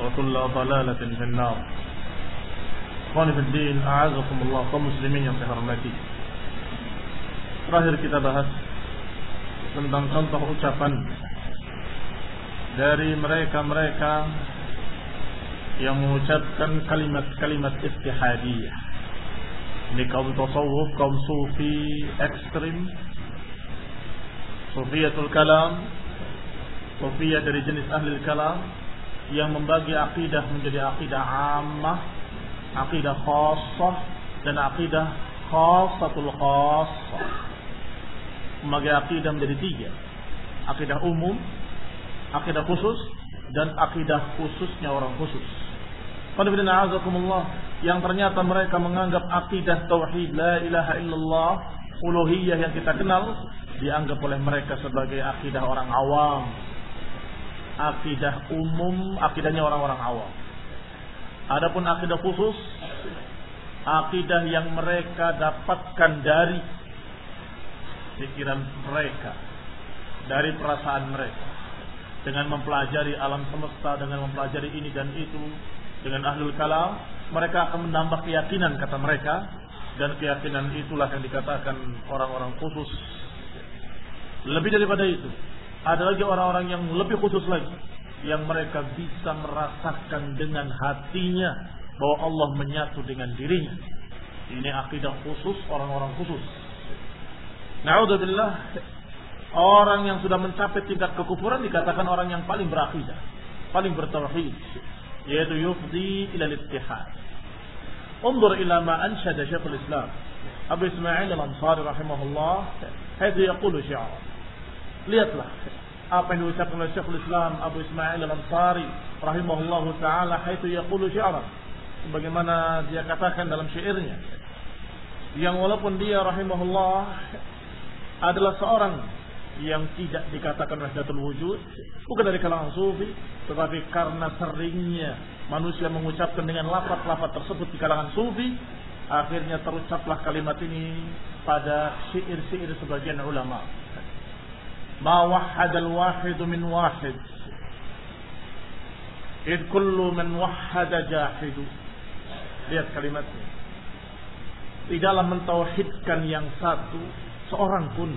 وكل ضلالة في النار Ikhwan Fiddin, A'azakumullah, kaum muslimin yang saya hormati Terakhir kita bahas Tentang contoh ucapan Dari mereka-mereka Yang mengucapkan kalimat-kalimat istihadiyah Ini kaum tasawuf, kaum sufi ekstrim Sufiyatul kalam Sufiyah dari jenis ahli kalam yang membagi akidah menjadi akidah ammah, akidah khassah dan akidah khassatul khassah. Membagi akidah menjadi tiga. Akidah umum, akidah khusus dan akidah khususnya orang khusus. yang ternyata mereka menganggap akidah tauhid la ilaha illallah uluhiyah yang kita kenal dianggap oleh mereka sebagai akidah orang awam akidah umum, akidahnya orang-orang awam. Adapun akidah khusus, akidah yang mereka dapatkan dari pikiran mereka, dari perasaan mereka. Dengan mempelajari alam semesta, dengan mempelajari ini dan itu, dengan ahlul kalam, mereka akan menambah keyakinan kata mereka, dan keyakinan itulah yang dikatakan orang-orang khusus. Lebih daripada itu, ada lagi orang-orang yang lebih khusus lagi yang mereka bisa merasakan dengan hatinya bahwa Allah menyatu dengan dirinya. Ini akidah khusus orang-orang khusus. Naudzubillah orang yang sudah mencapai tingkat kekufuran dikatakan orang yang paling berakidah, paling bertauhid, yaitu yufdi ila al-ittihad. انظر إلى ما أنشد شيخ الإسلام أبو إسماعيل الأنصاري رحمه الله حيث يقول شعرا lihatlah apa yang diucapkan oleh Syekhul Islam Abu Ismail Al-Ansari rahimahullahu taala haitsu yaqulu syi'ran. Sebagaimana dia katakan dalam syairnya. Yang walaupun dia rahimahullah adalah seorang yang tidak dikatakan wahdatul wujud bukan dari kalangan sufi tetapi karena seringnya manusia mengucapkan dengan lafaz-lafaz tersebut di kalangan sufi akhirnya terucaplah kalimat ini pada syair-syair sebagian ulama ما وحد الواحد من واحد إذ كل من وحد جاحد lihat kalimatnya tidaklah mentauhidkan yang satu seorang pun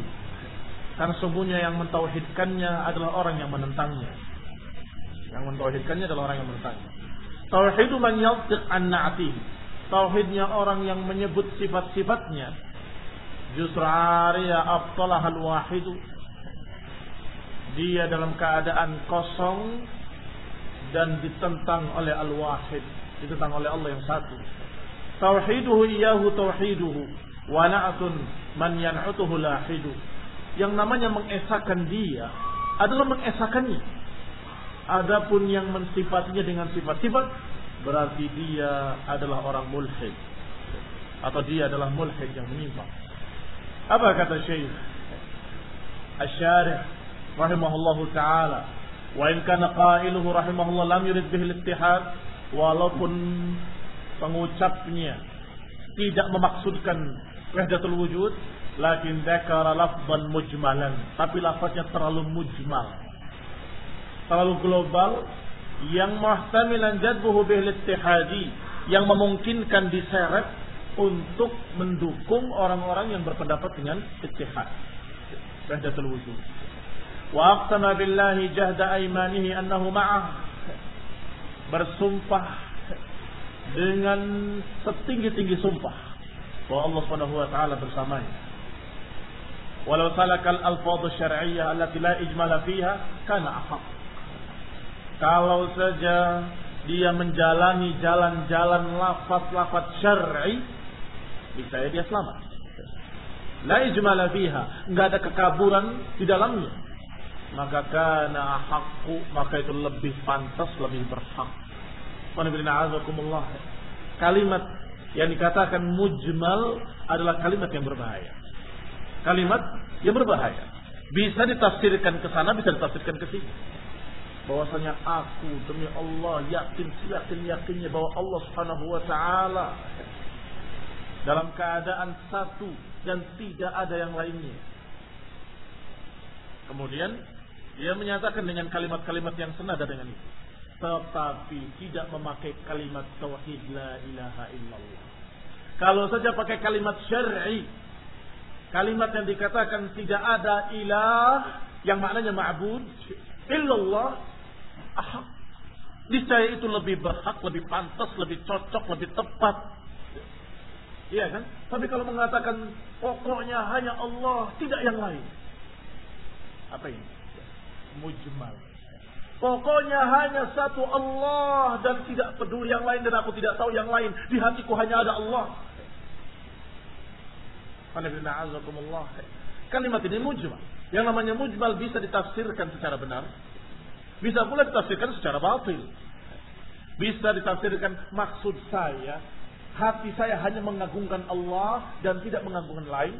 karena sesungguhnya yang mentauhidkannya adalah orang yang menentangnya yang mentauhidkannya adalah orang yang menentangnya tauhidu man yaltiq an na'ti tauhidnya orang yang menyebut sifat-sifatnya justru ariya abtalahal wahidu dia dalam keadaan kosong dan ditentang oleh Al-Wahid, ditentang oleh Allah yang satu. Tauhiduhu iyahu tauhiduhu wa na'atun man yan'utuhu lahidu. yang namanya mengesahkan dia adalah mengesahkannya. Adapun yang mensifatinya dengan sifat-sifat berarti dia adalah orang mulhid atau dia adalah mulhid yang menyimpang. Apa kata Syekh Asy-Syarih rahimahullahu taala, "Wa in kana qailuhu rahimahullah lam yurid bihi al-ittihad" walaupun pengucapnya tidak memaksudkan wahdatul wujud, lakin dzakara lafdhan mujmalan, tapi lafaznya terlalu mujmal. Terlalu global yang muhtamilan jadbuhu bil ittihadi yang memungkinkan diseret untuk mendukung orang-orang yang berpendapat dengan ittihad. Wahdatul wujud. Aqsama billahi jahda aymanihi annahu ma'ah. Bersumpah dengan setinggi-tinggi sumpah bahwa Allah Subhanahu wa taala bersamanya. Walau salakal alfadhu syar'iyyah allati la ijmala fiha kana ahaq. Kalau saja dia menjalani jalan-jalan lafaz-lafaz syar'i, bisa dia selamat. La ijmala fiha, enggak ada kekaburan di dalamnya. Maka kana haqqu, maka itu lebih pantas, lebih berhak. Kalimat yang dikatakan mujmal adalah kalimat yang berbahaya. Kalimat yang berbahaya. Bisa ditafsirkan ke sana, bisa ditafsirkan ke sini bahwasanya aku demi Allah yakin yakin yakinnya bahwa Allah Subhanahu wa taala dalam keadaan satu dan tidak ada yang lainnya. Kemudian dia menyatakan dengan kalimat-kalimat yang senada dengan itu. Tetapi tidak memakai kalimat tauhid la ilaha illallah. Kalau saja pakai kalimat syar'i, kalimat yang dikatakan tidak ada ilah yang maknanya ma'bud illallah ahak. Niscaya itu lebih berhak, lebih pantas, lebih cocok, lebih tepat. Iya kan? Tapi kalau mengatakan pokoknya hanya Allah, tidak yang lain. Apa ini? Mujmal. Pokoknya hanya satu Allah dan tidak peduli yang lain dan aku tidak tahu yang lain. Di hatiku hanya ada Allah. Kalimat ini mujmal. Yang namanya mujmal bisa ditafsirkan secara benar bisa pula ditafsirkan secara batil. Bisa ditafsirkan maksud saya, hati saya hanya mengagungkan Allah dan tidak mengagungkan lain.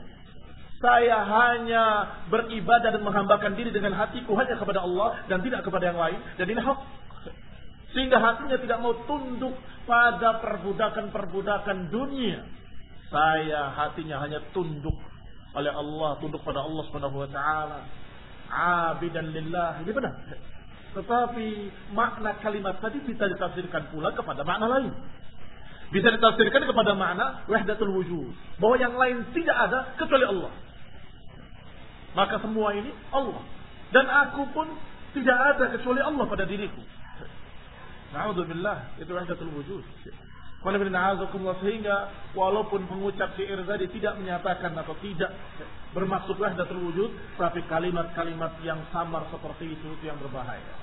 Saya hanya beribadah dan menghambakan diri dengan hatiku hanya kepada Allah dan tidak kepada yang lain. Dan ini hak. Sehingga hatinya tidak mau tunduk pada perbudakan-perbudakan dunia. Saya hatinya hanya tunduk oleh Allah, tunduk pada Allah Subhanahu wa taala. Abidan lillah. Ini benar. Tetapi makna kalimat tadi bisa ditafsirkan pula kepada makna lain. Bisa ditafsirkan kepada makna wahdatul wujud. Bahwa yang lain tidak ada kecuali Allah. Maka semua ini Allah. Dan aku pun tidak ada kecuali Allah pada diriku. Na'udzubillah. Itu wahdatul wujud. Sehingga walaupun pengucap syair tadi tidak menyatakan atau tidak bermaksud wahdatul wujud, tapi kalimat-kalimat yang samar seperti itu itu yang berbahaya.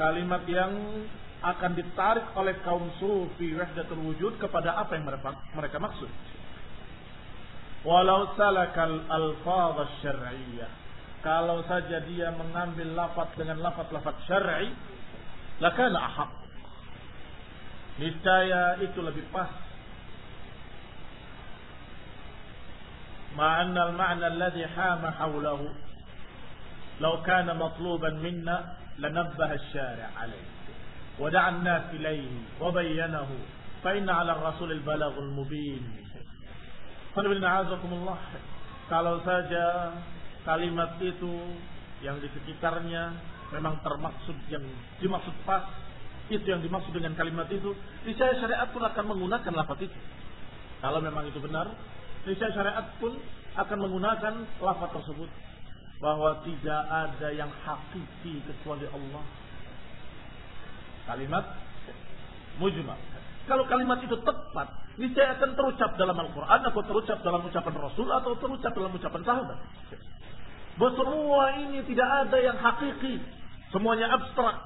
Kalimat yang akan ditarik oleh kaum sufi wahdatul wujud kepada apa yang mereka maksud. Walau salakal alfadz syar'iyyah. Kalau saja dia mengambil lafaz dengan lafaz-lafaz syar'i, lakana ahaq niscaya itu lebih pas حوله لو كان مطلوبا منا لنبه الشارع عليه ودعا الناس إليه وبينه فإن على الرسول البلاغ المبين الله kalau saja kalimat itu yang di sekitarnya memang termaksud yang dimaksud pas itu yang dimaksud dengan kalimat itu, niscaya syariat pun akan menggunakan lafaz itu. Kalau memang itu benar, niscaya syariat pun akan menggunakan lafaz tersebut bahwa tidak ada yang hakiki kecuali Allah. Kalimat mujmal. Kalau kalimat itu tepat, niscaya akan terucap dalam Al-Quran atau terucap dalam ucapan Rasul atau terucap dalam ucapan sahabat. Bahwa semua ini tidak ada yang hakiki. Semuanya abstrak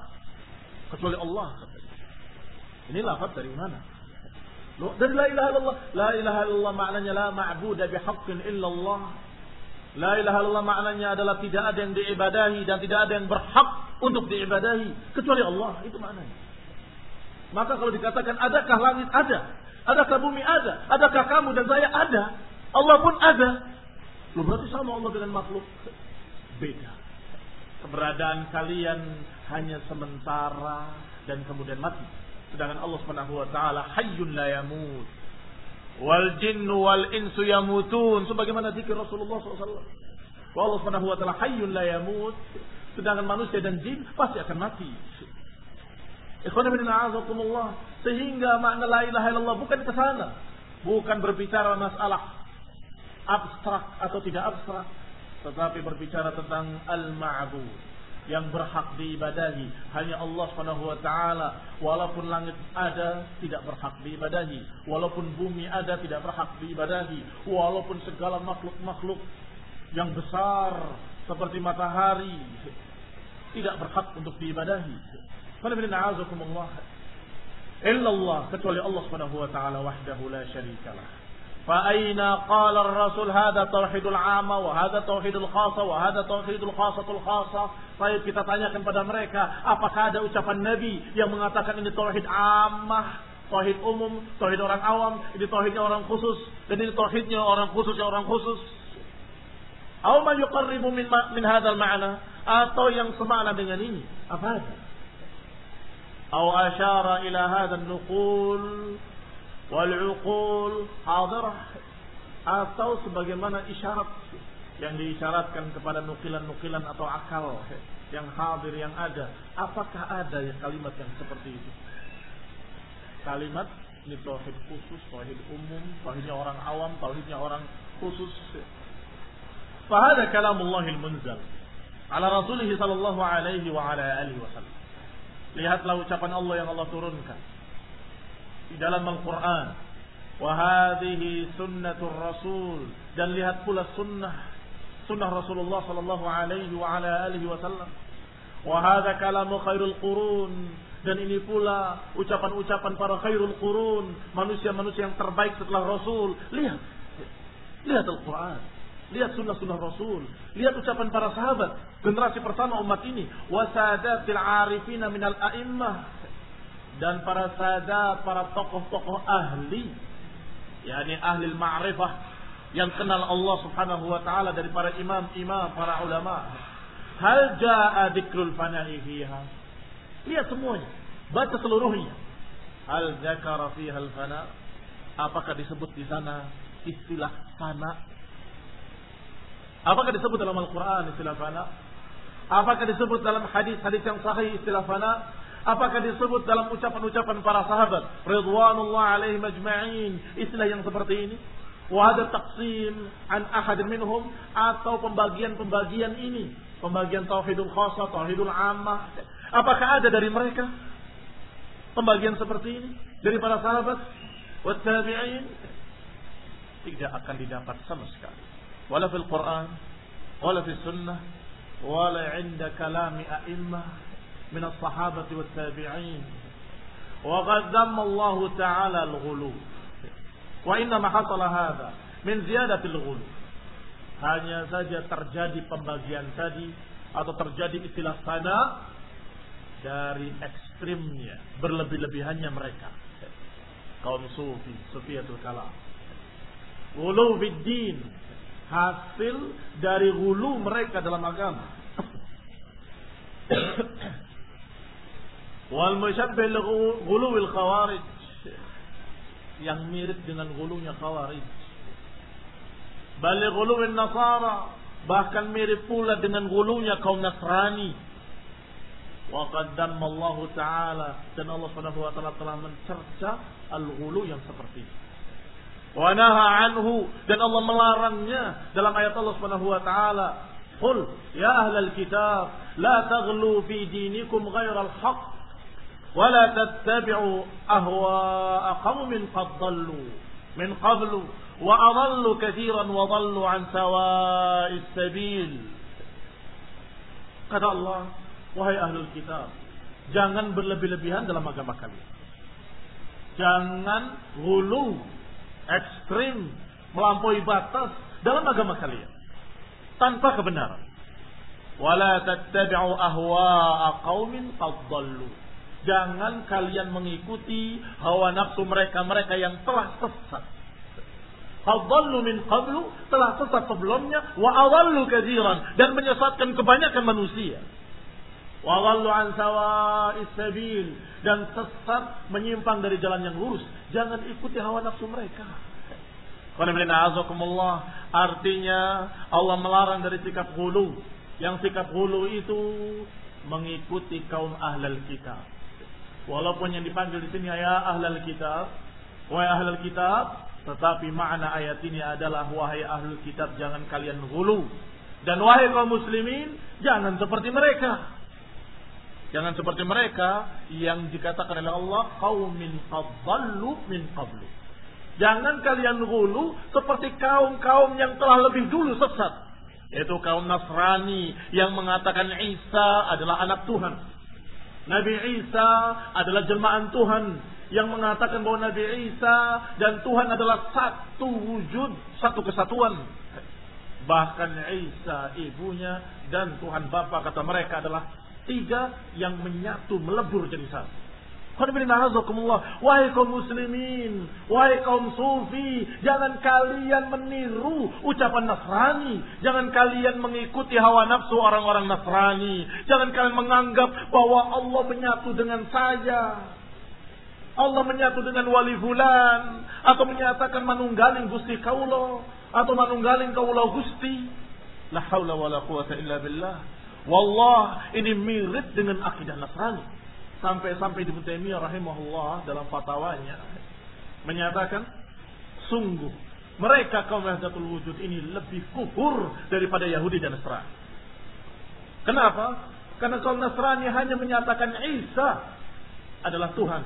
kecuali Allah. Ini lafaz dari mana? Dari la ilaha illallah. La ilaha illallah maknanya la ma'budu bihaqqin illallah. La ilaha illallah maknanya adalah tidak ada yang diibadahi dan tidak ada yang berhak untuk diibadahi kecuali Allah. Itu maknanya. Maka kalau dikatakan adakah langit ada, adakah bumi ada, adakah kamu dan saya ada, Allah pun ada. Lu berarti sama Allah dengan makhluk. Beda. Keberadaan kalian hanya sementara dan kemudian mati. Sedangkan Allah Subhanahu wa taala hayyun la yamut. Wal jinnu wal insu yamutun sebagaimana zikir Rasulullah SAW. Allah Subhanahu wa taala hayyun la yamut. Sedangkan manusia dan jin pasti akan mati. Sehingga makna la ilaha illallah bukan ke sana. Bukan berbicara masalah abstrak atau tidak abstrak. Tetapi berbicara tentang al-ma'bud. Yang berhak diibadahi. Hanya Allah Subhanahu wa taala. Walaupun langit ada tidak berhak diibadahi. Walaupun bumi ada tidak berhak diibadahi. Walaupun segala makhluk-makhluk yang besar seperti matahari tidak berhak untuk diibadahi illallah kecuali Allah Subhanahu wa taala wahdahu la syarikalah فأين قال الرسول هذا توحيد العامة وهذا توحيد الخاصة وهذا توحيد الخاصة الخاصة Baik kita tanyakan pada mereka, apakah ada ucapan Nabi yang mengatakan ini tauhid ammah, tauhid umum, tauhid orang awam, ini tauhidnya orang khusus, dan ini tauhidnya orang khusus yang orang khusus. Aw ma yuqarribu min min hadzal ma'na atau yang semakna dengan ini. Apa ada? Asyara ila hadzal nuqul wal uqul hadirah atau sebagaimana isyarat yang diisyaratkan kepada nukilan-nukilan atau akal yang hadir yang ada. Apakah ada ya kalimat yang seperti itu? Kalimat ini tauhid khusus tauhid umum tauhidnya orang awam tauhidnya orang khusus. Fahada kalamullahil munzal ala rasulih sallallahu alaihi wa ala alihi wasallam lihatlah ucapan Allah yang Allah turunkan di dalam Al-Quran. Wahadihi sunnatul Rasul. Dan lihat pula sunnah. Sunnah Rasulullah sallallahu alaihi wa ala alihi wasallam. Wahada kalamu khairul qurun. Dan ini pula ucapan-ucapan para khairul qurun. Manusia-manusia yang terbaik setelah Rasul. Lihat. Lihat Al-Quran. Lihat sunnah-sunnah Rasul. Lihat ucapan para sahabat. Generasi pertama umat ini. Wasadatil arifina minal a'immah dan para sadat, para tokoh-tokoh ahli, yakni ahli ma'rifah yang kenal Allah Subhanahu wa taala dari para imam-imam, para ulama. Hal jaa dzikrul fana'i fiha? Lihat semuanya, baca seluruhnya. Hal zakara fiha al-fana? Apakah disebut di sana istilah fana? Apakah disebut dalam Al-Quran istilah fana? Apakah disebut dalam hadis-hadis yang sahih istilah fana? Apakah disebut dalam ucapan-ucapan para sahabat ridwanullah alaihi majma'in istilah yang seperti ini? Wa ada taqsim an ahad minhum atau pembagian-pembagian ini, pembagian tauhidul khassa, tauhidul ammah. Apakah ada dari mereka pembagian seperti ini dari para sahabat wa tabi'in? Tidak akan didapat sama sekali. Wala fil Quran, wala fil sunnah, wala 'inda kalami a'immah من الصحابة والتابعين وقد ذم الله تعالى الغلو وإنما حصل هذا من زيادة الغلو hanya saja terjadi pembagian tadi atau terjadi istilah sana dari ekstrimnya berlebih-lebihannya mereka kaum sufi sufiyatul kalam Gulu din hasil dari gulu mereka dalam agama Wal musyabbih ghuluwil khawarij yang mirip dengan gulunya khawarij. Bal ghuluwin nasara bahkan mirip pula dengan gulunya kaum Nasrani. Wa qaddama Allah taala dan Allah Subhanahu wa taala telah mencerca al-ghulu yang seperti itu. Wa naha anhu dan Allah melarangnya dalam ayat Allah Subhanahu wa taala Qul ya ahlal kitab la taghlu fi dinikum ghairal haqq ولا تتبعوا أهواء قوم قد ضلوا من قبل وأضلوا كثيرا وضلوا عن سواء السبيل kata Allah wahai ahlul kitab jangan berlebih-lebihan dalam agama kalian jangan hulu ekstrim melampaui batas dalam agama kalian tanpa kebenaran. Wala tattabi'u ahwa'a qaumin qad Jangan kalian mengikuti hawa nafsu mereka-mereka yang telah sesat. Fadallu min qablu telah sesat sebelumnya wa awallu kadziran dan menyesatkan kebanyakan manusia. Wa wallu an sawa'is sabil dan sesat menyimpang dari jalan yang lurus. Jangan ikuti hawa nafsu mereka. Artinya Allah melarang dari sikap hulu. Yang sikap hulu itu mengikuti kaum ahlul kitab. Walaupun yang dipanggil di sini ya ahlul kitab, wahai ahlul kitab, tetapi makna ayat ini adalah wahai ahlul kitab jangan kalian hulu. Dan wahai kaum muslimin, jangan seperti mereka. Jangan seperti mereka yang dikatakan oleh Allah qaumin qadallu min qablu. Jangan kalian hulu seperti kaum-kaum yang telah lebih dulu sesat. Yaitu kaum Nasrani yang mengatakan Isa adalah anak Tuhan. Nabi Isa adalah jelmaan Tuhan yang mengatakan bahwa Nabi Isa dan Tuhan adalah satu wujud, satu kesatuan. Bahkan Isa ibunya dan Tuhan Bapa kata mereka adalah tiga yang menyatu melebur jadi satu. Wahai kaum muslimin, wahai kaum sufi, jangan kalian meniru ucapan Nasrani, jangan kalian mengikuti hawa nafsu orang-orang Nasrani, jangan kalian menganggap bahwa Allah menyatu dengan saya. Allah menyatu dengan wali fulan atau menyatakan manunggaling Gusti kaulo atau manunggaling kaulo Gusti. La haula wala quwata illa billah. Wallah ini mirip dengan akidah Nasrani. Sampai-sampai di Taimiyah rahimahullah dalam fatwanya menyatakan sungguh mereka kaum Wahdatul Wujud ini lebih kufur daripada Yahudi dan Nasrani. Kenapa? Karena kaum Nasrani hanya menyatakan Isa adalah Tuhan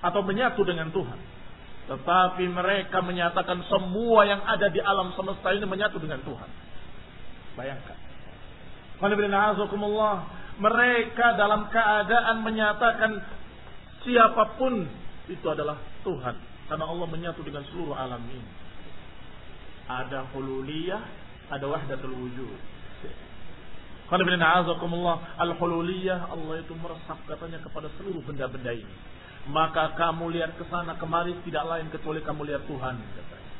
atau menyatu dengan Tuhan. Tetapi mereka menyatakan semua yang ada di alam semesta ini menyatu dengan Tuhan. Bayangkan. Mereka dalam keadaan menyatakan siapa pun itu adalah Tuhan. Karena Allah menyatu dengan seluruh alam ini. Ada hululiyah, ada wahdatul wujud. Al-hululiyah Allah itu meresap katanya kepada seluruh benda-benda ini. Maka kamu lihat ke sana kemari tidak lain kecuali kamu lihat Tuhan. Katanya.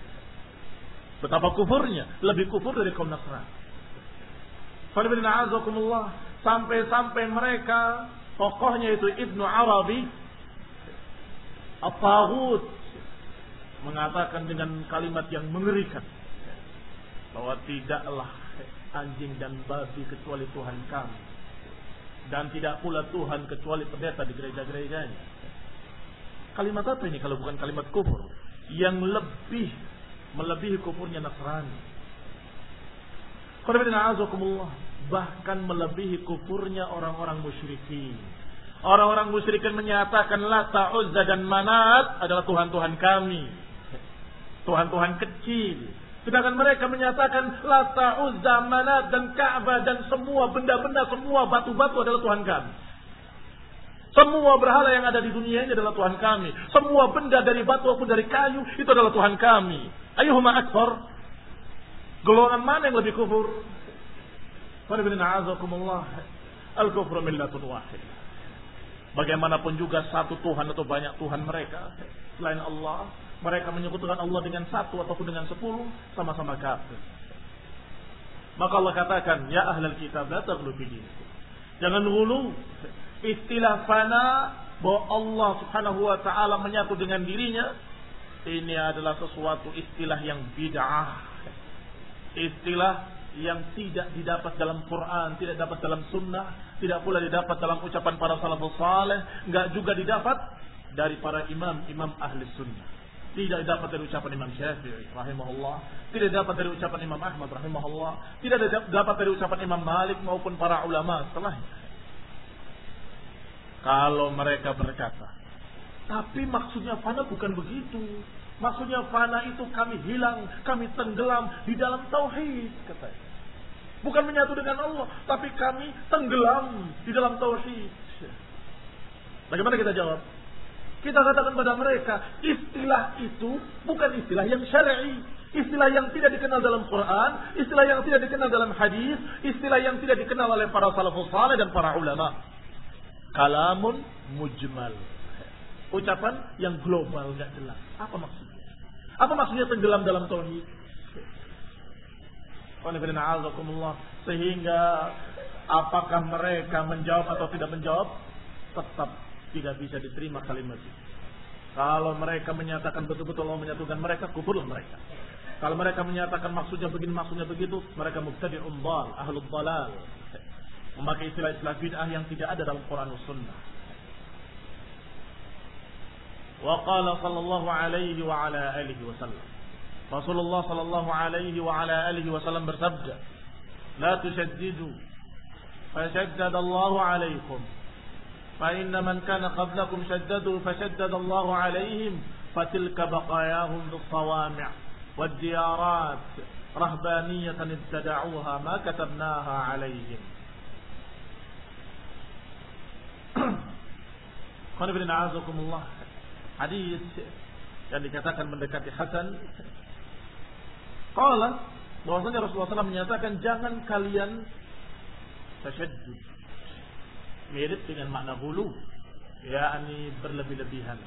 Betapa kufurnya, lebih kufur dari kaum Nasrani. Sampai-sampai mereka tokohnya itu Ibnu Arabi at mengatakan dengan kalimat yang mengerikan bahwa tidaklah anjing dan babi kecuali Tuhan kami dan tidak pula Tuhan kecuali pendeta di gereja-gerejanya. Kalimat apa ini kalau bukan kalimat kufur yang lebih melebihi kufurnya Nasrani. Bahkan melebihi kufurnya orang-orang musyrikin. Orang-orang musyrikin menyatakan Lata, Uzza dan Manat adalah Tuhan-Tuhan kami. Tuhan-Tuhan kecil. Sedangkan mereka menyatakan Lata, Uzza, Manat dan Ka'bah dan semua benda-benda, semua batu-batu adalah Tuhan kami. Semua berhala yang ada di dunia ini adalah Tuhan kami. Semua benda dari batu maupun dari kayu itu adalah Tuhan kami. Ayuhuma akbar. Golongan mana yang lebih kufur? Al-kufru millatun wahid. Bagaimanapun juga satu Tuhan atau banyak Tuhan mereka selain Allah, mereka menyebutkan Allah dengan satu ataupun dengan sepuluh sama-sama kafir. Maka Allah katakan, ya ahlal kitab la taghlu Jangan hulu istilah fana bahwa Allah Subhanahu wa taala menyatu dengan dirinya ini adalah sesuatu istilah yang bid'ah istilah yang tidak didapat dalam Quran, tidak dapat dalam sunnah, tidak pula didapat dalam ucapan para salafus saleh, enggak juga didapat dari para imam-imam ahli sunnah. Tidak dapat dari ucapan Imam Syafi'i rahimahullah, tidak dapat dari ucapan Imam Ahmad rahimahullah, tidak dapat dari ucapan Imam Malik maupun para ulama setelahnya. Kalau mereka berkata, tapi maksudnya fana bukan begitu. Maksudnya fana itu kami hilang, kami tenggelam di dalam tauhid, katanya. Bukan menyatu dengan Allah, tapi kami tenggelam di dalam tauhid. Bagaimana kita jawab? Kita katakan pada mereka, istilah itu bukan istilah yang syar'i. Istilah yang tidak dikenal dalam Quran, istilah yang tidak dikenal dalam hadis, istilah yang tidak dikenal oleh para salafus saleh dan para ulama. Kalamun mujmal. Ucapan yang global nggak jelas. Apa maksudnya? Apa maksudnya tenggelam dalam tauhid? Sehingga apakah mereka menjawab atau tidak menjawab? Tetap tidak bisa diterima kalimat itu. Kalau mereka menyatakan betul-betul Allah menyatukan mereka, kufurlah mereka. Kalau mereka menyatakan maksudnya begini, maksudnya begitu, mereka mubtadi umbal, ahlul dalal. Memakai istilah-istilah bid'ah yang tidak ada dalam Quran dan Sunnah. وقال صلى الله عليه وعلى آله وسلم. رسول الله صلى الله عليه وعلى آله وسلم برسبج لا تشددوا فشدد الله عليكم فإن من كان قبلكم شددوا فشدد الله عليهم فتلك بقاياهم بالصوامع والديارات رهبانية ابتدعوها ما كتبناها عليهم قال ابن عزكم الله hadis yang dikatakan mendekati Hasan Qala bahwasanya Rasulullah SAW menyatakan jangan kalian tasyaddud mirip dengan makna hulu yakni berlebih-lebihan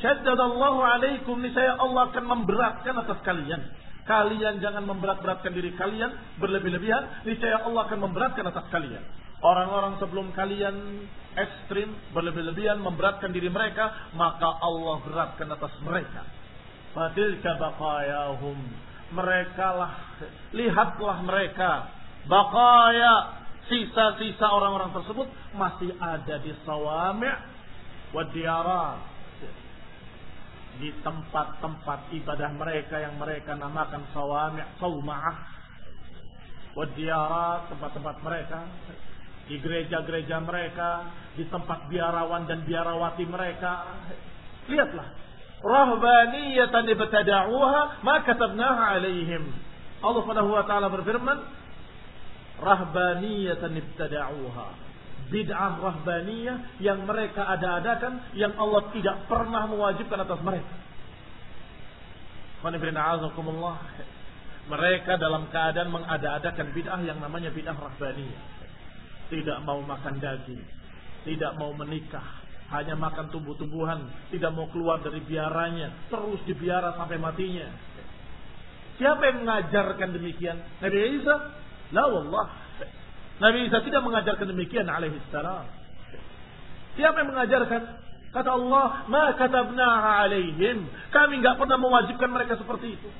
Syaddadallahu alaikum niscaya Allah akan memberatkan atas kalian. Kalian jangan memberat-beratkan diri kalian berlebih-lebihan, niscaya Allah akan memberatkan atas kalian. Orang-orang sebelum kalian ekstrim, berlebih-lebihan, memberatkan diri mereka, maka Allah beratkan atas mereka. Fadilka baqayahum. Mereka lah, lihatlah mereka. Baqaya, sisa-sisa orang-orang tersebut masih ada di sawami' wa di tempat-tempat ibadah mereka yang mereka namakan sawami' sauma'ah wadiyarat tempat-tempat mereka di gereja-gereja mereka di tempat biarawan dan biarawati mereka. Lihatlah. Rahbaniyatan ibtada'uha ma katabnaha alaihim. Allah Subhanahu wa taala berfirman rahbaniyatan ibtada'uha. Bid'ah rahbaniyah yang mereka ada-adakan yang Allah tidak pernah mewajibkan atas mereka. Mereka dalam keadaan mengada-adakan bid'ah yang namanya bid'ah rahbaniyah. Tidak mau makan daging, tidak mau menikah, hanya makan tumbuh-tumbuhan, tidak mau keluar dari biaranya, terus dibiara sampai matinya. Siapa yang mengajarkan demikian? Nabi Isa? La wallah. Nabi Isa tidak mengajarkan demikian alaihi salam. Siapa yang mengajarkan? Kata Allah, "Ma katabnaha alaihim." Kami enggak pernah mewajibkan mereka seperti itu.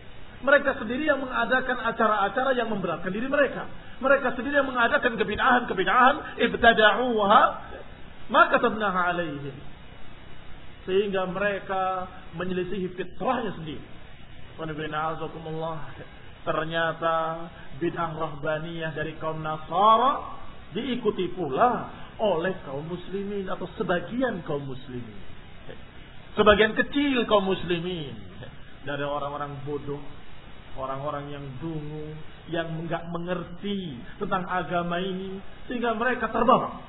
Mereka sendiri yang mengadakan acara-acara yang memberatkan diri mereka. Mereka sendiri yang mengadakan kebid'ahan-kebid'ahan ibtada'uha. Ma katabnaha alaihim. Sehingga mereka menyelisihi fitrahnya sendiri. Ternyata bid'ah rahbaniyah dari kaum Nasara diikuti pula oleh kaum muslimin atau sebagian kaum muslimin. Sebagian kecil kaum muslimin dari orang-orang bodoh, orang-orang yang dungu, yang enggak mengerti tentang agama ini sehingga mereka terbawa.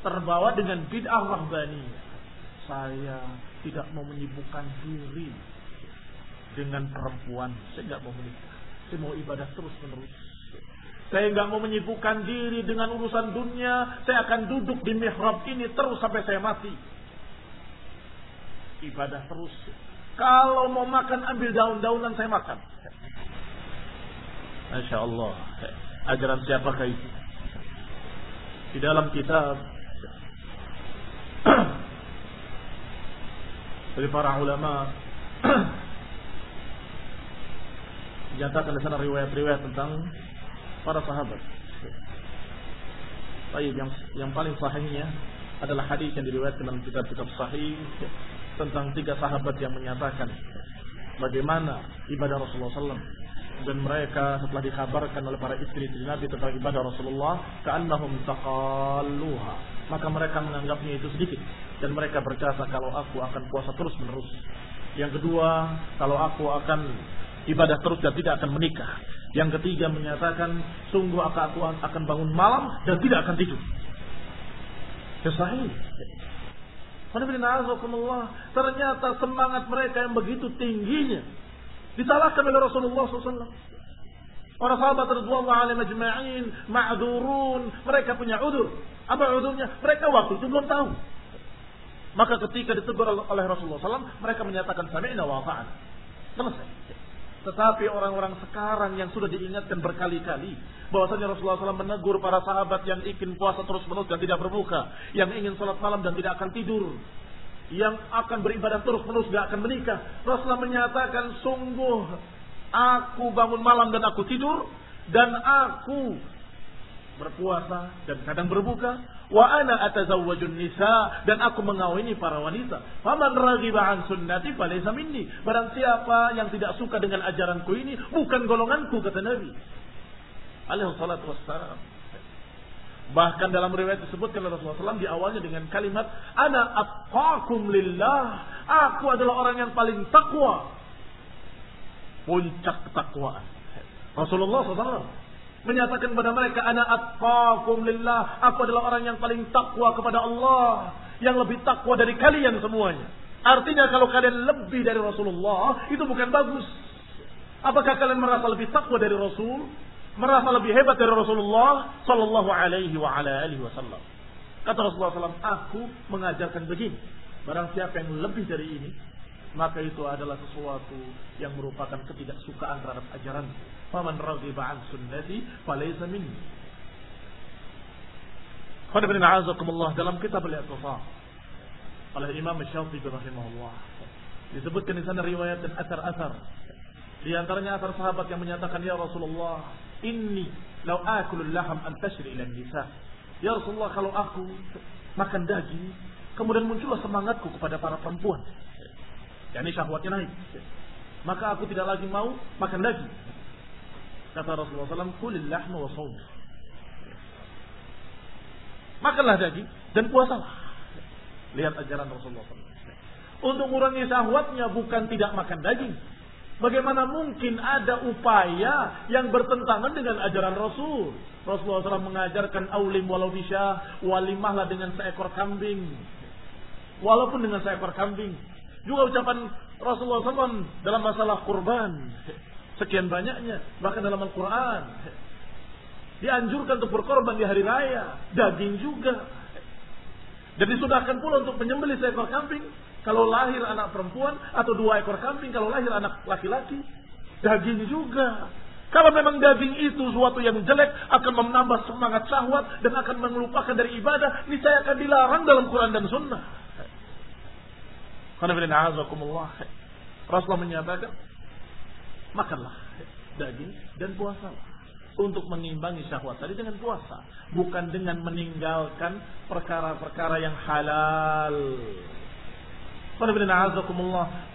Terbawa dengan bid'ah rahbaniyah. Saya tidak mau menyibukkan diri dengan perempuan. Saya nggak mau menikah. Saya mau ibadah terus menerus. Saya nggak mau menyibukkan diri dengan urusan dunia. Saya akan duduk di mihrab ini terus sampai saya mati. Ibadah terus. Kalau mau makan ambil daun-daunan saya makan. Masya Allah. Ajaran siapakah itu? Di dalam kitab dari para ulama dinyatakan di sana riwayat-riwayat tentang para sahabat. Baik, yang yang paling sahihnya adalah hadis yang diriwayatkan dalam kitab-kitab sahih tentang tiga sahabat yang menyatakan bagaimana ibadah Rasulullah SAW dan mereka setelah dikabarkan oleh para istri-istri Nabi tentang ibadah Rasulullah ka'annahum taqalluha maka mereka menganggapnya itu sedikit dan mereka berkata kalau aku akan puasa terus menerus yang kedua kalau aku akan ibadah terus dan tidak akan menikah. Yang ketiga menyatakan sungguh aku akan bangun malam dan tidak akan tidur. Sahih. Ternyata semangat mereka yang begitu tingginya Disalahkan oleh Rasulullah SAW. Para sahabat radhiyallahu alaihim ajma'in ma'dzurun, mereka punya udur. Apa udurnya? Mereka waktu itu belum tahu. Maka ketika ditegur oleh Rasulullah SAW, mereka menyatakan sami'na wa. Selesai. Tetapi orang-orang sekarang yang sudah diingatkan berkali-kali bahwasanya Rasulullah SAW menegur para sahabat yang ingin puasa terus-menerus dan tidak berbuka, yang ingin sholat malam dan tidak akan tidur, yang akan beribadah terus-menerus tidak akan menikah. Rasulullah menyatakan sungguh Aku bangun malam dan aku tidur dan aku berpuasa dan kadang berbuka. Wa ana atazawwajun nisa dan aku mengawini para wanita. Faman raghiba an sunnati falaysa minni. Barang siapa yang tidak suka dengan ajaranku ini bukan golonganku kata Nabi. Alaihi salatu wassalam. Bahkan dalam riwayat disebutkan oleh Rasulullah SAW di awalnya dengan kalimat Ana atqakum lillah Aku adalah orang yang paling takwa puncak ketakwaan. Rasulullah SAW menyatakan kepada mereka, Ana atqakum lillah. Aku adalah orang yang paling takwa kepada Allah. Yang lebih takwa dari kalian semuanya. Artinya kalau kalian lebih dari Rasulullah, itu bukan bagus. Apakah kalian merasa lebih takwa dari Rasul? Merasa lebih hebat dari Rasulullah Sallallahu alaihi wa ala alihi wasallam. Kata Rasulullah SAW, aku mengajarkan begini. Barang siapa yang lebih dari ini, maka itu adalah sesuatu yang merupakan ketidaksukaan terhadap ajaran. Faman raghiba an sunnati falaysa minni. Qad bin a'azakumullah dalam kitab al-i'tisam oleh Imam Syafi'i rahimahullah disebutkan di sana riwayat dan asar-asar di antaranya asar sahabat yang menyatakan ya Rasulullah inni law akulu laham an tashri ila nisa ya Rasulullah kalau aku makan daging kemudian muncullah semangatku kepada para perempuan yakni syahwatnya naik. Maka aku tidak lagi mau makan lagi. Kata Rasulullah SAW, kulil lahma wa sawm. Makanlah daging dan puasalah. Lihat ajaran Rasulullah SAW. Untuk mengurangi syahwatnya bukan tidak makan daging. Bagaimana mungkin ada upaya yang bertentangan dengan ajaran Rasul? Rasulullah SAW mengajarkan aulim walau bisa, walimahlah dengan seekor kambing. Walaupun dengan seekor kambing. Juga ucapan Rasulullah SAW dalam masalah kurban. Sekian banyaknya. Bahkan dalam Al-Quran. Dianjurkan untuk berkorban di hari raya. Daging juga. Dan disudahkan pula untuk menyembelih seekor kambing. Kalau lahir anak perempuan. Atau dua ekor kambing. Kalau lahir anak laki-laki. Daging juga. Kalau memang daging itu suatu yang jelek akan menambah semangat syahwat dan akan melupakan dari ibadah, ini saya akan dilarang dalam Quran dan Sunnah. Rasulullah menyatakan, makanlah daging dan puasa untuk mengimbangi syahwat tadi dengan puasa, bukan dengan meninggalkan perkara-perkara yang halal.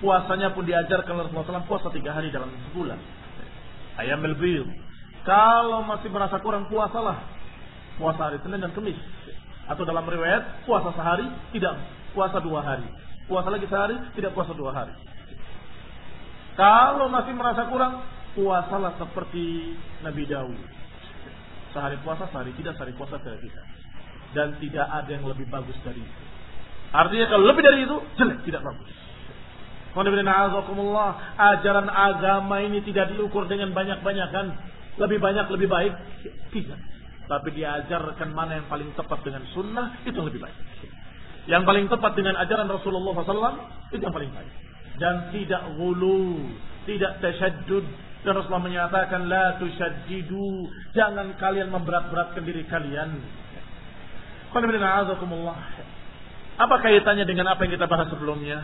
Puasanya pun diajarkan oleh Rasulullah SAW puasa tiga hari dalam sebulan. Ayam melbil. Kalau masih merasa kurang puasalah. Puasa hari Senin dan Kamis. Atau dalam riwayat puasa sehari tidak puasa dua hari. Puasa lagi sehari, tidak puasa dua hari. Kalau masih merasa kurang, puasalah seperti Nabi Daud. Sehari puasa, sehari tidak, sehari puasa, sehari tidak. Dan tidak ada yang lebih bagus dari itu. Artinya kalau lebih dari itu, jelek, tidak bagus. Ajaran agama ini tidak diukur dengan banyak-banyakan. Lebih banyak, lebih baik. Tidak. Tapi diajarkan mana yang paling tepat dengan sunnah, itu lebih baik. Yang paling tepat dengan ajaran Rasulullah SAW itu yang paling baik. Dan tidak gulu, tidak tasyaddud. Dan Rasulullah menyatakan la tusyaddidu, jangan kalian memberat-beratkan diri kalian. Apa kaitannya dengan apa yang kita bahas sebelumnya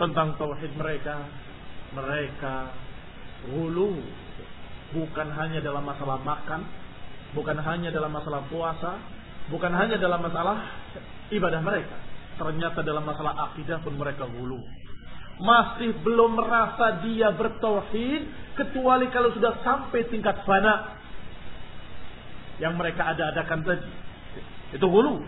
tentang tauhid mereka? Mereka gulu bukan hanya dalam masalah makan, bukan hanya dalam masalah puasa, bukan hanya dalam masalah ibadah mereka. Ternyata dalam masalah akidah pun mereka hulu. Masih belum merasa dia bertauhid kecuali kalau sudah sampai tingkat fana yang mereka ada-adakan tadi. Itu hulu.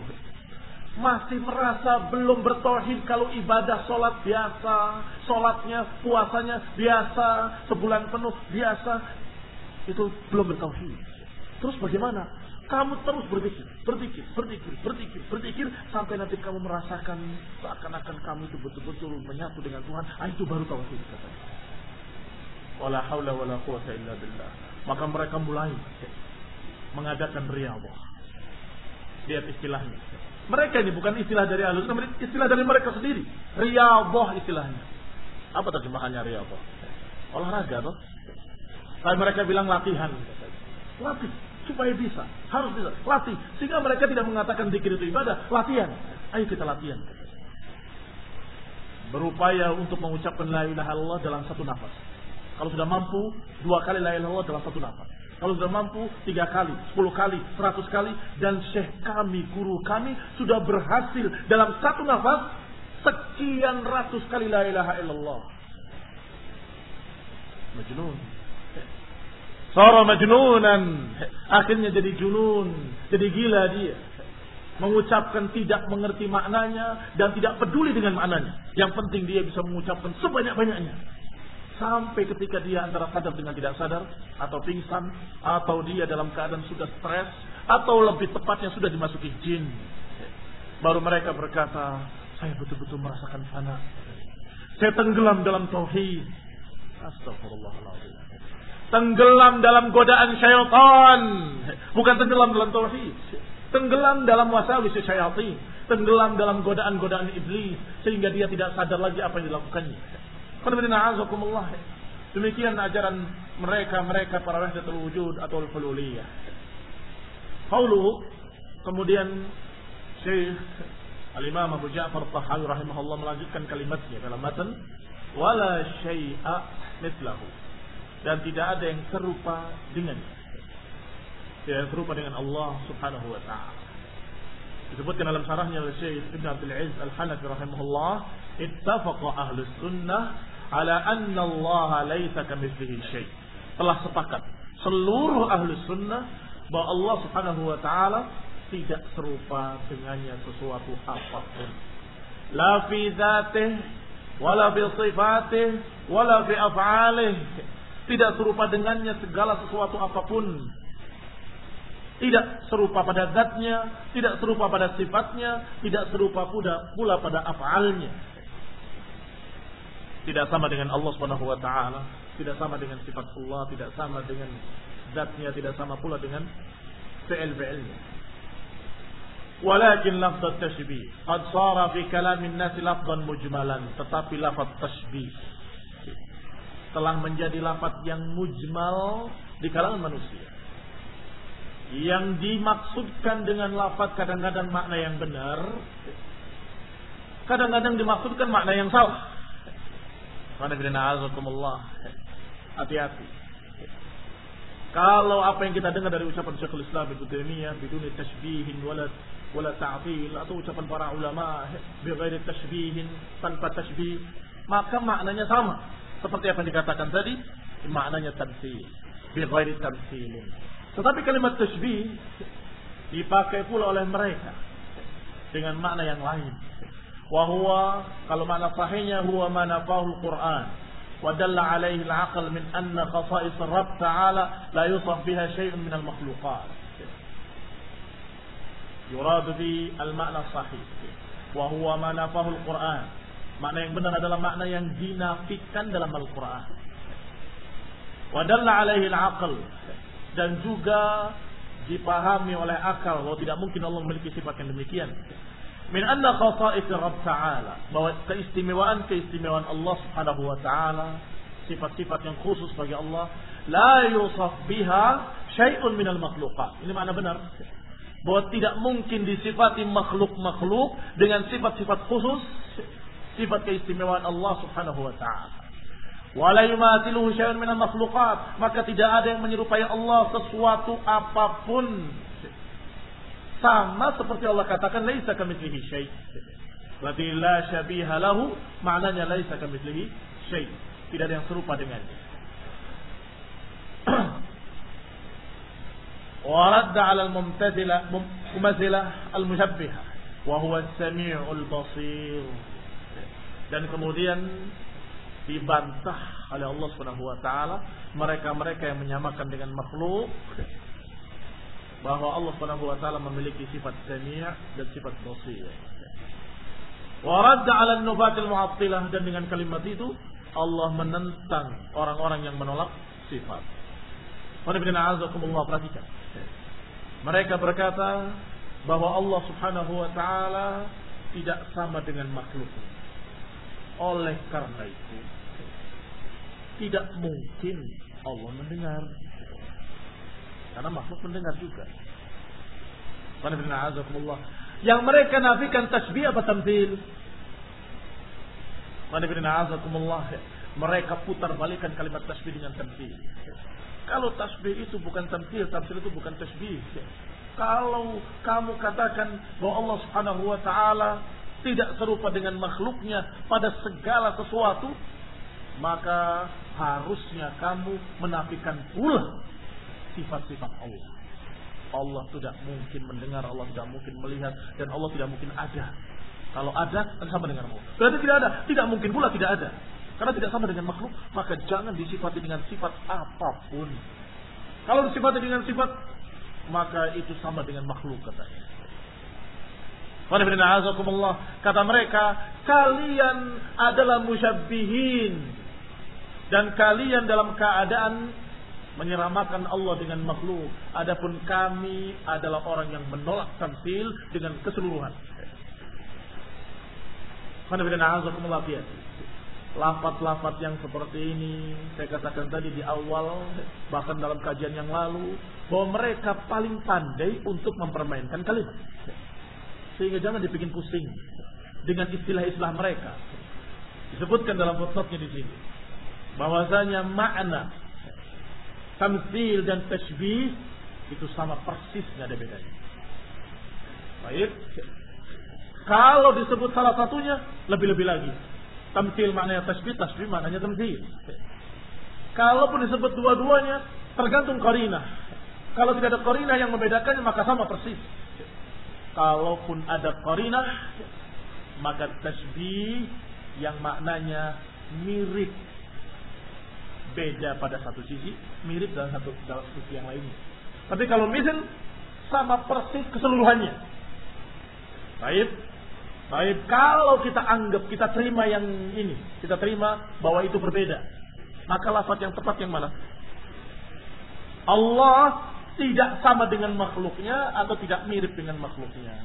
Masih merasa belum bertauhid kalau ibadah sholat biasa, sholatnya, puasanya biasa, sebulan penuh biasa, itu belum bertauhid. Terus bagaimana? Kamu terus berpikir, berpikir, berpikir, berpikir, berpikir sampai nanti kamu merasakan seakan-akan kamu itu betul-betul menyatu dengan Tuhan. Ah, itu baru tauhid katanya. wala haula wala quwata illa billah. Maka mereka mulai mengadakan riyadhah. Lihat istilahnya. Mereka ini bukan istilah dari alus, istilah dari mereka sendiri. Riyadhah istilahnya. Apa terjemahannya riyadhah? Olahraga toh. Tapi mereka bilang latihan. Latih supaya bisa, harus bisa, latih. Sehingga mereka tidak mengatakan dikir itu ibadah, latihan. Ayo kita latihan. Berupaya untuk mengucapkan la ilaha illallah dalam satu nafas. Kalau sudah mampu, dua kali la ilaha illallah dalam satu nafas. Kalau sudah mampu, tiga kali, sepuluh kali, seratus kali. Dan syekh kami, guru kami sudah berhasil dalam satu nafas sekian ratus kali la ilaha illallah. Majnun. Sara majnunan. Akhirnya jadi junun. Jadi gila dia. Mengucapkan tidak mengerti maknanya dan tidak peduli dengan maknanya. Yang penting dia bisa mengucapkan sebanyak-banyaknya. Sampai ketika dia antara sadar dengan tidak sadar. Atau pingsan. Atau dia dalam keadaan sudah stres. Atau lebih tepatnya sudah dimasuki jin. Baru mereka berkata, saya betul-betul merasakan fana. Saya tenggelam dalam tauhid. Astagfirullahaladzim. Tenggelam dalam godaan syaitan. Bukan tenggelam dalam tauhid. Tenggelam dalam wasawis syaitan. Tenggelam dalam godaan-godaan iblis. Sehingga dia tidak sadar lagi apa yang dilakukannya. Demikian ajaran mereka-mereka para wahdatul wujud atau al-fululiyah. Qauluhu kemudian Syekh Al-Imam Abu Ja'far Tahawi rahimahullah melanjutkan kalimatnya dalam matan wala syai'a mithlahu dan tidak ada yang serupa dengan tidak yang serupa dengan Allah Subhanahu wa taala. Disebutkan dalam syarahnya oleh Syekh Ibn Abdul Aziz Al-Hanafi rahimahullah, ittafaqa ahlus sunnah ala anna Allah laisa kamitslihi syai. Telah sepakat seluruh ahlus sunnah bahwa Allah Subhanahu wa taala tidak serupa dengannya sesuatu apa pun. La fi dzatih wala fi sifatih wala fi af'alih tidak serupa dengannya segala sesuatu apa pun. Tidak serupa pada zatnya, tidak serupa pada sifatnya, tidak serupa pula, pada afalnya. Tidak sama dengan Allah Subhanahu wa taala, tidak sama dengan sifat Allah, tidak sama dengan zatnya, tidak sama pula dengan fi'il-fi'ilnya. Walakin lafaz tashbih qad sara fi kalamin nas lafzan mujmalan, tetapi lafaz tashbih telah menjadi lafaz yang mujmal di kalangan manusia. Yang dimaksudkan dengan lafaz kadang-kadang makna yang benar, kadang-kadang dimaksudkan makna yang salah. Hati-hati. Kalau apa yang kita dengar dari ucapan Syekhul Islam Ibnu Taimiyah biduni tashbihin wala wala ta'til atau ucapan para ulama bi ghairi tashbihin tanpa tashbih maka maknanya sama seperti apa yang dikatakan tadi, maknanya tamsil. Bi ghairi tamsilin. Tetapi kalimat tasbih dipakai pula oleh mereka dengan makna yang lain. Wahwa kalau makna sahihnya huwa mana fahul Quran. ودل عليه العقل من أن خصائص الرب تعالى لا يوصف بها شيء من المخلوقات يراد به المعنى الصحيح وهو ما نفاه القرآن Makna yang benar adalah makna yang dinafikan dalam Al-Quran. Wadalla alaihi al-aql. Dan juga dipahami oleh akal bahwa tidak mungkin Allah memiliki sifat yang demikian. Min anna khasa'is Rabb Ta'ala. Bahwa keistimewaan-keistimewaan Allah Subhanahu wa Ta'ala. Sifat-sifat yang khusus bagi Allah. La yusaf biha syai'un minal makhlukat. Ini makna benar. Bahwa tidak mungkin disifati makhluk-makhluk dengan sifat-sifat khusus sifat keistimewaan Allah Subhanahu wa taala. Wala yumathiluhu syai'un minal makhluqat, maka tidak ada yang menyerupai Allah sesuatu apapun. Sama seperti Allah katakan laisa kamitslihi syai'. Berarti la syabiha lahu maknanya laisa kamitslihi syai'. Tidak ada yang serupa dengannya. ورد على الممتثلة ممثلة المشبهة وهو السميع البصير dan kemudian dibantah oleh Allah Subhanahu wa taala mereka-mereka yang menyamakan dengan makhluk bahwa Allah Subhanahu wa taala memiliki sifat sami' dan sifat basir. Wa radda 'ala an-nufat al-mu'attilah dan dengan kalimat itu Allah menentang orang-orang yang menolak sifat. perhatikan. Mereka berkata bahwa Allah Subhanahu wa taala tidak sama dengan makhluk. Oleh karena itu, tidak mungkin Allah mendengar. Karena makhluk mendengar juga. Yang mereka nafikan tasbih apa tamthil? Mereka putar balikan kalimat tasbih dengan tamthil. Kalau tasbih itu bukan tamthil, tamthil itu bukan tasbih. Kalau kamu katakan bahwa Allah Subhanahu wa taala tidak serupa dengan makhluknya pada segala sesuatu, maka harusnya kamu menafikan pula sifat-sifat Allah. Allah tidak mungkin mendengar, Allah tidak mungkin melihat, dan Allah tidak mungkin ada. Kalau ada, kan sama dengan Allah. Berarti tidak ada. Tidak mungkin pula tidak ada. Karena tidak sama dengan makhluk, maka jangan disifati dengan sifat apa pun. Kalau disifati dengan sifat, maka itu sama dengan makhluk katanya. Kata mereka, kalian adalah musyabbihin. Dan kalian dalam keadaan menyeramakan Allah dengan makhluk. Adapun kami adalah orang yang menolak tamsil dengan keseluruhan. Lafat-lafat yang seperti ini saya katakan tadi di awal bahkan dalam kajian yang lalu bahwa mereka paling pandai untuk mempermainkan kalimat. Sehingga jangan dibikin pusing dengan istilah-istilah mereka. Disebutkan dalam footnote di sini bahwasanya makna tamsil dan tashbih itu sama persis nggak ada bedanya. Baik. Kalau disebut salah satunya lebih-lebih lagi. Tamsil maknanya tashbih, tashbih maknanya tamsil. Kalaupun disebut dua-duanya tergantung karina. Kalau tidak ada karina yang membedakannya maka sama persis. Kalaupun ada karina maka tashbih yang maknanya mirip beda pada satu sisi, mirip dalam satu dalam sisi yang lainnya. Tapi kalau misal sama persis keseluruhannya. Baik. Baik, kalau kita anggap, kita terima yang ini, kita terima bahwa itu berbeda. Maka lafaz yang tepat yang mana? Allah tidak sama dengan makhluknya atau tidak mirip dengan makhluknya.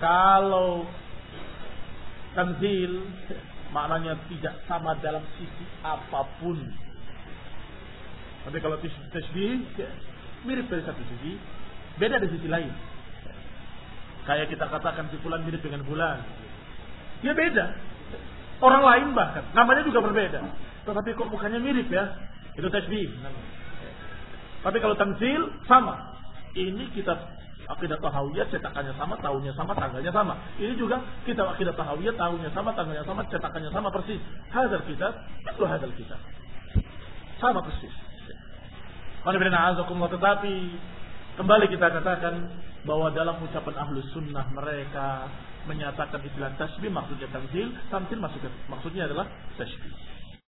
Kalau tanzil maknanya tidak sama dalam sisi apa pun. Tapi kalau tasbih mirip dari satu sisi, beda dari sisi lain. Kayak kita katakan si bulan mirip dengan bulan. Ya beda. Orang lain bahkan namanya juga berbeda. Tetapi kok mukanya mirip ya? Itu tasbih. Tapi kalau tamsil sama. Ini kita akidah tahawiyah cetakannya sama, tahunnya sama, tanggalnya sama. Ini juga kita akidah tahawiyah tahunnya sama, tanggalnya sama, cetakannya sama persis. Hadal kitab, itu hadal kitab. Sama persis. Tetapi kembali kita katakan bahwa dalam ucapan ahlus sunnah mereka menyatakan istilah tasbih maksudnya tamsil, tamsil maksudnya, maksudnya adalah tasbih.